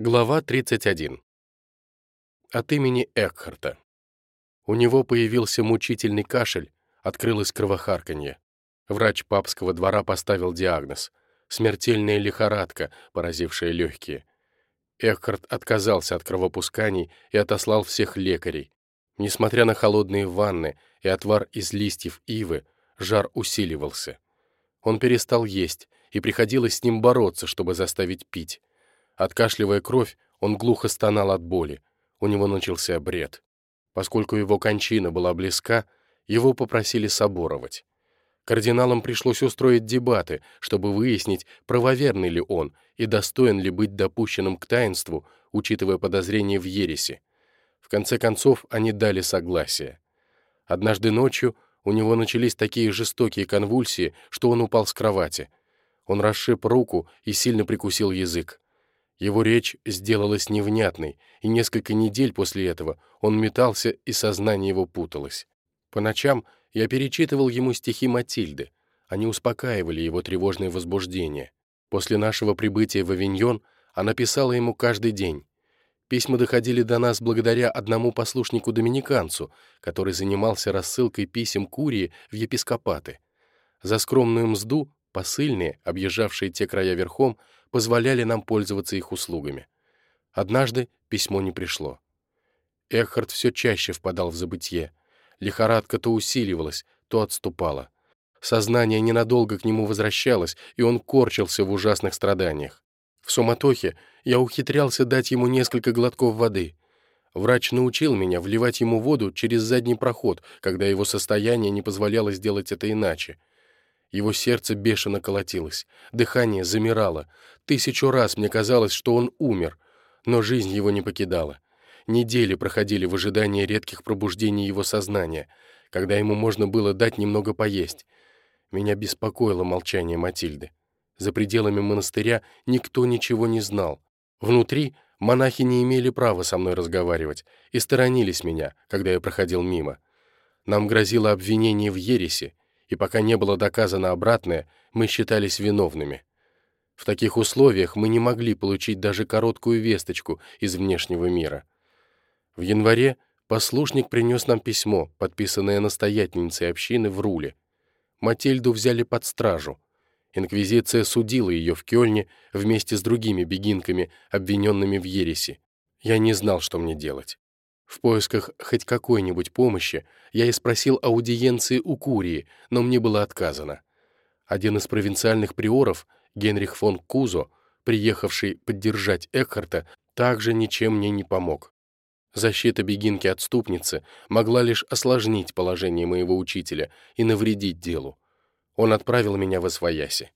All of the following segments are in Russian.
Глава 31. От имени Экхарта. У него появился мучительный кашель, открылось кровохарканье. Врач папского двора поставил диагноз — смертельная лихорадка, поразившая легкие. Экхарт отказался от кровопусканий и отослал всех лекарей. Несмотря на холодные ванны и отвар из листьев ивы, жар усиливался. Он перестал есть, и приходилось с ним бороться, чтобы заставить пить. Откашливая кровь, он глухо стонал от боли. У него начался бред. Поскольку его кончина была близка, его попросили соборовать. Кардиналам пришлось устроить дебаты, чтобы выяснить, правоверный ли он и достоин ли быть допущенным к таинству, учитывая подозрения в ереси. В конце концов, они дали согласие. Однажды ночью у него начались такие жестокие конвульсии, что он упал с кровати. Он расшиб руку и сильно прикусил язык. Его речь сделалась невнятной, и несколько недель после этого он метался, и сознание его путалось. По ночам я перечитывал ему стихи Матильды. Они успокаивали его тревожное возбуждение. После нашего прибытия в Авиньон она писала ему каждый день. Письма доходили до нас благодаря одному послушнику-доминиканцу, который занимался рассылкой писем Курии в епископаты. За скромную мзду посыльные, объезжавшие те края верхом, позволяли нам пользоваться их услугами. Однажды письмо не пришло. Эхард все чаще впадал в забытье. Лихорадка то усиливалась, то отступала. Сознание ненадолго к нему возвращалось, и он корчился в ужасных страданиях. В суматохе я ухитрялся дать ему несколько глотков воды. Врач научил меня вливать ему воду через задний проход, когда его состояние не позволяло сделать это иначе. Его сердце бешено колотилось, дыхание замирало. Тысячу раз мне казалось, что он умер, но жизнь его не покидала. Недели проходили в ожидании редких пробуждений его сознания, когда ему можно было дать немного поесть. Меня беспокоило молчание Матильды. За пределами монастыря никто ничего не знал. Внутри монахи не имели права со мной разговаривать и сторонились меня, когда я проходил мимо. Нам грозило обвинение в ересе, и пока не было доказано обратное, мы считались виновными. В таких условиях мы не могли получить даже короткую весточку из внешнего мира. В январе послушник принес нам письмо, подписанное настоятельницей общины в Руле. Матильду взяли под стражу. Инквизиция судила ее в Кёльне вместе с другими бегинками, обвиненными в ереси. Я не знал, что мне делать. В поисках хоть какой-нибудь помощи я и спросил аудиенции у Курии, но мне было отказано. Один из провинциальных приоров, Генрих фон Кузо, приехавший поддержать Экхарта, также ничем мне не помог. Защита бегинки-отступницы могла лишь осложнить положение моего учителя и навредить делу. Он отправил меня в Освояси.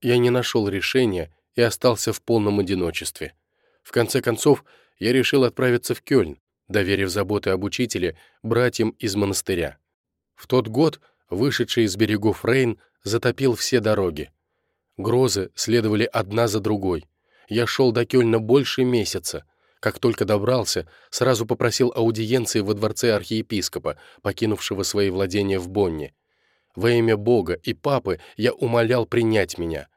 Я не нашел решения и остался в полном одиночестве. В конце концов, я решил отправиться в Кёльн, доверив заботы об учителе братьям из монастыря. В тот год вышедший из берегов Рейн затопил все дороги. Грозы следовали одна за другой. Я шел до Кёльна больше месяца. Как только добрался, сразу попросил аудиенции во дворце архиепископа, покинувшего свои владения в Бонне. Во имя Бога и Папы я умолял принять меня.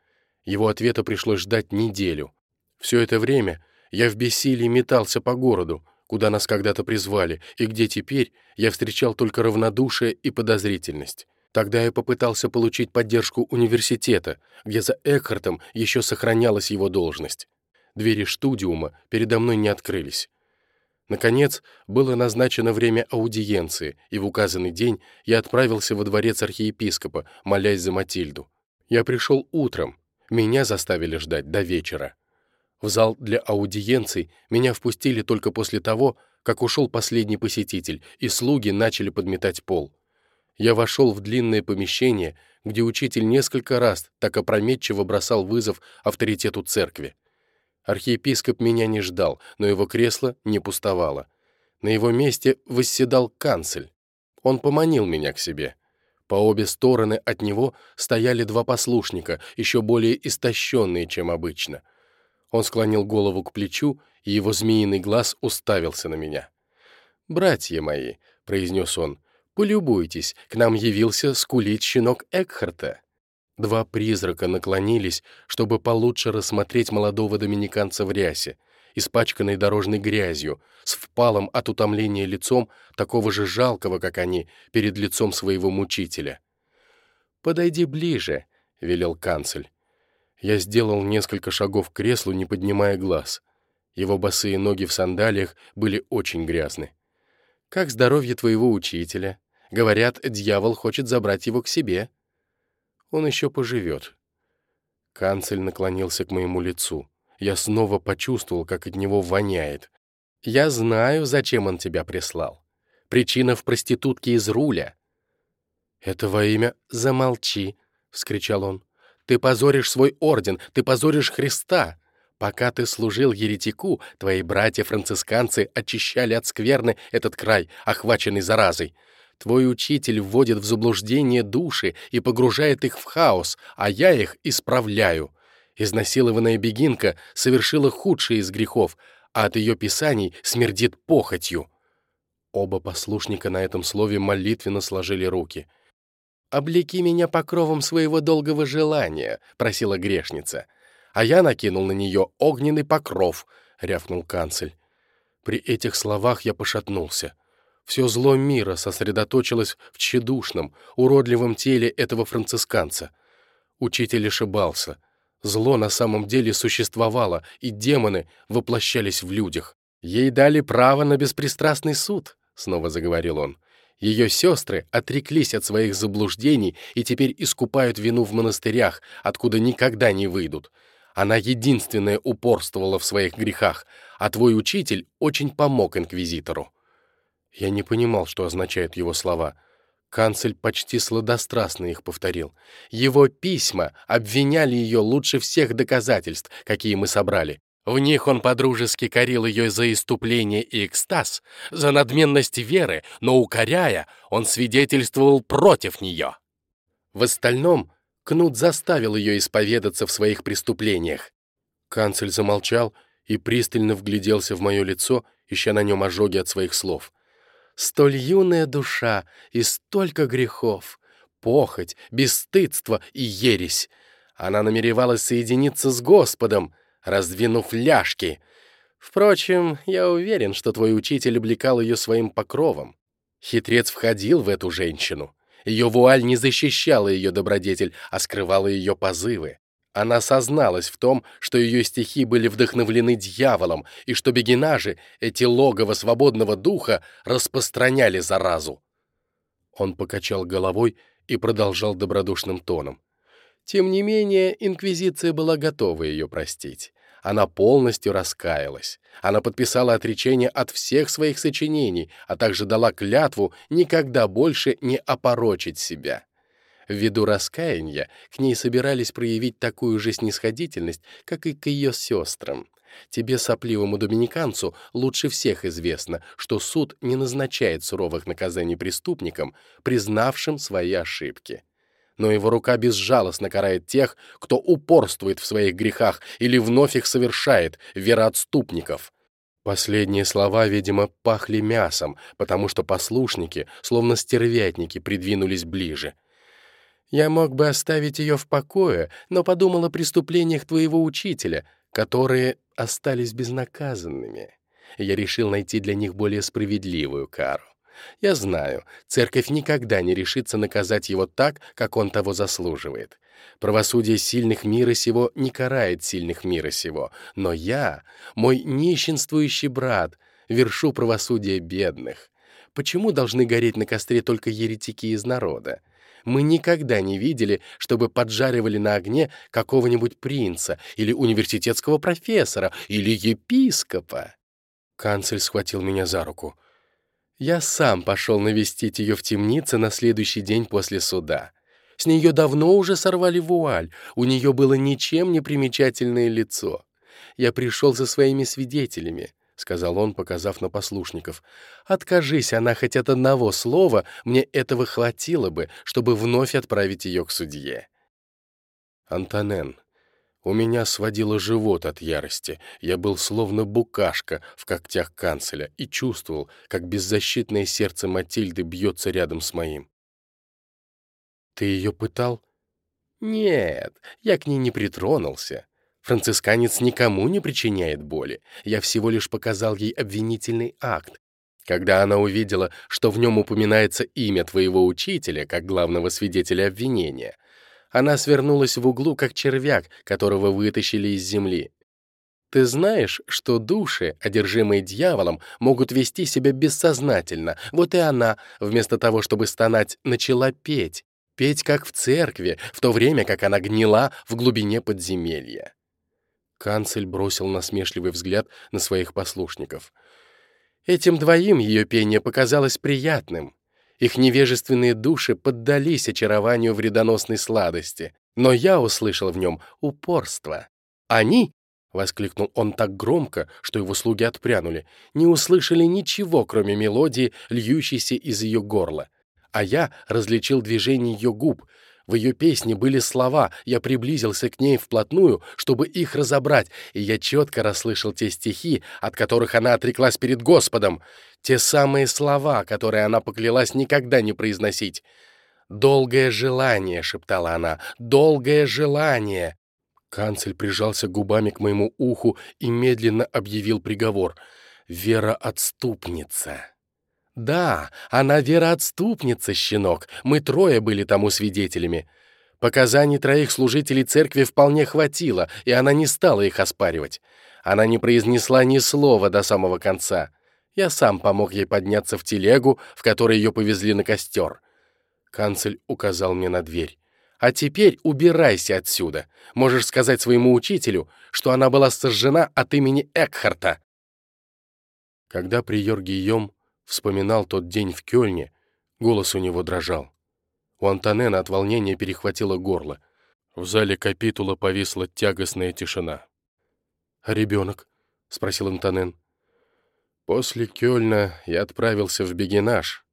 Его ответа пришлось ждать неделю. Все это время я в бессилии метался по городу, куда нас когда-то призвали, и где теперь я встречал только равнодушие и подозрительность. Тогда я попытался получить поддержку университета, где за Экхартом еще сохранялась его должность. Двери штудиума передо мной не открылись. Наконец, было назначено время аудиенции, и в указанный день я отправился во дворец архиепископа, молясь за Матильду. Я пришел утром, меня заставили ждать до вечера. В зал для аудиенций меня впустили только после того, как ушел последний посетитель, и слуги начали подметать пол. Я вошел в длинное помещение, где учитель несколько раз так опрометчиво бросал вызов авторитету церкви. Архиепископ меня не ждал, но его кресло не пустовало. На его месте восседал канцель. Он поманил меня к себе. По обе стороны от него стояли два послушника, еще более истощенные, чем обычно — он склонил голову к плечу, и его змеиный глаз уставился на меня. «Братья мои», — произнес он, — «полюбуйтесь, к нам явился скулить щенок Экхарта». Два призрака наклонились, чтобы получше рассмотреть молодого доминиканца в рясе, испачканной дорожной грязью, с впалым от утомления лицом, такого же жалкого, как они, перед лицом своего мучителя. «Подойди ближе», — велел канцель. Я сделал несколько шагов к креслу, не поднимая глаз. Его босые ноги в сандалиях были очень грязны. «Как здоровье твоего учителя?» Говорят, дьявол хочет забрать его к себе. Он еще поживет. Канцель наклонился к моему лицу. Я снова почувствовал, как от него воняет. «Я знаю, зачем он тебя прислал. Причина в проститутке из руля». «Это во имя...» «Замолчи!» — вскричал он. «Ты позоришь свой орден, ты позоришь Христа!» Пока ты служил еретику, твои братья-францисканцы очищали от скверны этот край, охваченный заразой. Твой учитель вводит в заблуждение души и погружает их в хаос, а я их исправляю. Изнасилованная бегинка совершила худший из грехов, а от ее писаний смердит похотью». Оба послушника на этом слове молитвенно сложили руки. «Облеки меня покровом своего долгого желания», — просила грешница. «А я накинул на нее огненный покров», — рявкнул канцель. При этих словах я пошатнулся. Все зло мира сосредоточилось в тщедушном, уродливом теле этого францисканца. Учитель ошибался. Зло на самом деле существовало, и демоны воплощались в людях. «Ей дали право на беспристрастный суд», — снова заговорил он. Ее сестры отреклись от своих заблуждений и теперь искупают вину в монастырях, откуда никогда не выйдут. Она единственная упорствовала в своих грехах, а твой учитель очень помог инквизитору. Я не понимал, что означают его слова. Канцель почти сладострастно их повторил. Его письма обвиняли ее лучше всех доказательств, какие мы собрали. В них он подружески корил ее за иступление и экстаз, за надменность веры, но укоряя, он свидетельствовал против нее. В остальном Кнут заставил ее исповедаться в своих преступлениях. Канцель замолчал и пристально вгляделся в мое лицо, ища на нем ожоги от своих слов столь юная душа и столько грехов, похоть, бесстыдство и ересь. Она намеревалась соединиться с Господом, раздвинув ляжки. Впрочем, я уверен, что твой учитель облекал ее своим покровом. Хитрец входил в эту женщину. Ее вуаль не защищала ее добродетель, а скрывала ее позывы. Она созналась в том, что ее стихи были вдохновлены дьяволом, и что бегинажи, эти логово свободного духа, распространяли заразу. Он покачал головой и продолжал добродушным тоном. Тем не менее, Инквизиция была готова ее простить. Она полностью раскаялась. Она подписала отречение от всех своих сочинений, а также дала клятву никогда больше не опорочить себя. Ввиду раскаяния к ней собирались проявить такую же снисходительность, как и к ее сестрам. Тебе, сопливому доминиканцу, лучше всех известно, что суд не назначает суровых наказаний преступникам, признавшим свои ошибки. Но его рука безжалостно карает тех, кто упорствует в своих грехах или вновь их совершает, вероотступников. Последние слова, видимо, пахли мясом, потому что послушники, словно стервятники, придвинулись ближе — я мог бы оставить ее в покое, но подумал о преступлениях твоего учителя, которые остались безнаказанными. Я решил найти для них более справедливую кару. Я знаю, церковь никогда не решится наказать его так, как он того заслуживает. Правосудие сильных мира сего не карает сильных мира сего, но я, мой нищенствующий брат, вершу правосудие бедных. Почему должны гореть на костре только еретики из народа? Мы никогда не видели, чтобы поджаривали на огне какого-нибудь принца или университетского профессора или епископа. Канцель схватил меня за руку. Я сам пошел навестить ее в темнице на следующий день после суда. С нее давно уже сорвали вуаль, у нее было ничем не примечательное лицо. Я пришел за своими свидетелями. — сказал он, показав на послушников. «Откажись она хоть от одного слова, мне этого хватило бы, чтобы вновь отправить ее к судье». «Антонен, у меня сводило живот от ярости. Я был словно букашка в когтях канцеля и чувствовал, как беззащитное сердце Матильды бьется рядом с моим. «Ты ее пытал?» «Нет, я к ней не притронулся. Францисканец никому не причиняет боли. Я всего лишь показал ей обвинительный акт. Когда она увидела, что в нем упоминается имя твоего учителя как главного свидетеля обвинения, она свернулась в углу, как червяк, которого вытащили из земли. Ты знаешь, что души, одержимые дьяволом, могут вести себя бессознательно. Вот и она, вместо того, чтобы стонать, начала петь. Петь, как в церкви, в то время как она гнила в глубине подземелья. Канцель бросил насмешливый взгляд на своих послушников. Этим двоим ее пение показалось приятным. Их невежественные души поддались очарованию вредоносной сладости, но я услышал в нем упорство. Они, — воскликнул он так громко, что его слуги отпрянули, не услышали ничего, кроме мелодии, льющейся из ее горла. А я различил движение ее губ, в ее песне были слова, я приблизился к ней вплотную, чтобы их разобрать, и я четко расслышал те стихи, от которых она отреклась перед Господом, те самые слова, которые она поклялась никогда не произносить. «Долгое желание», — шептала она, — «долгое желание». Канцель прижался губами к моему уху и медленно объявил приговор. «Вера-отступница». «Да, она вероотступница, щенок. Мы трое были тому свидетелями. Показаний троих служителей церкви вполне хватило, и она не стала их оспаривать. Она не произнесла ни слова до самого конца. Я сам помог ей подняться в телегу, в которой ее повезли на костер». Канцель указал мне на дверь. «А теперь убирайся отсюда. Можешь сказать своему учителю, что она была сожжена от имени Экхарта». Когда приор Гийом вспоминал тот день в Кёльне, голос у него дрожал. У Антонена от волнения перехватило горло. В зале капитула повисла тягостная тишина. «А ребенок?» — спросил Антонен. «После Кёльна я отправился в Бегенаж.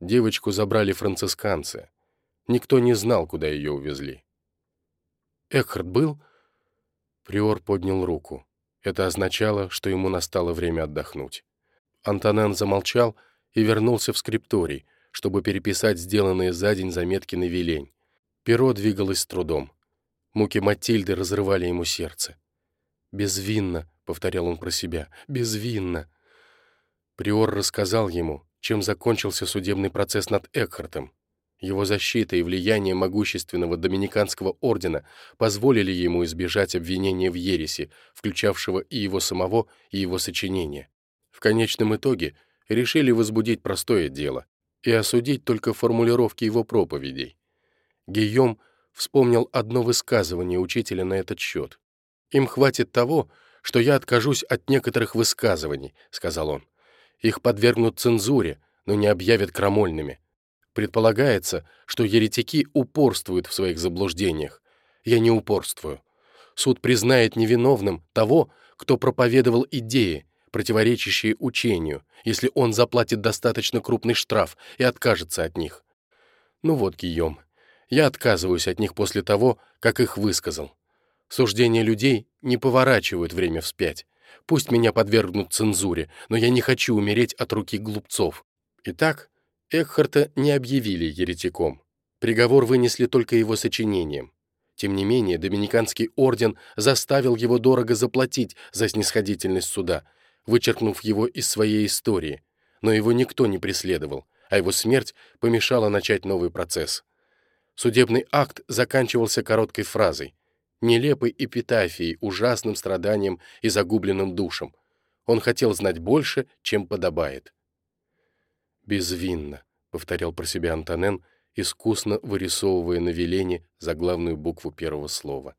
Девочку забрали францисканцы. Никто не знал, куда ее увезли». «Экхард был?» Приор поднял руку. Это означало, что ему настало время отдохнуть. Антонен замолчал и вернулся в скрипторий, чтобы переписать сделанные за день заметки на велень. Перо двигалось с трудом. Муки Матильды разрывали ему сердце. «Безвинно», — повторял он про себя, — «безвинно». Приор рассказал ему, чем закончился судебный процесс над Экхартом. Его защита и влияние могущественного доминиканского ордена позволили ему избежать обвинения в ереси, включавшего и его самого, и его сочинения. Конечном итоге решили возбудить простое дело и осудить только формулировки его проповедей. Гийом вспомнил одно высказывание учителя на этот счет. «Им хватит того, что я откажусь от некоторых высказываний», — сказал он. «Их подвергнут цензуре, но не объявят крамольными. Предполагается, что еретики упорствуют в своих заблуждениях. Я не упорствую. Суд признает невиновным того, кто проповедовал идеи, противоречащие учению, если он заплатит достаточно крупный штраф и откажется от них. Ну вот, Гийом, я отказываюсь от них после того, как их высказал. Суждения людей не поворачивают время вспять. Пусть меня подвергнут цензуре, но я не хочу умереть от руки глупцов. Итак, Экхарта не объявили еретиком. Приговор вынесли только его сочинением. Тем не менее, Доминиканский орден заставил его дорого заплатить за снисходительность суда — вычеркнув его из своей истории, но его никто не преследовал, а его смерть помешала начать новый процесс. Судебный акт заканчивался короткой фразой, нелепой эпитафией, ужасным страданием и загубленным душем. Он хотел знать больше, чем подобает. «Безвинно», — повторял про себя Антонен, искусно вырисовывая на велене заглавную букву первого слова.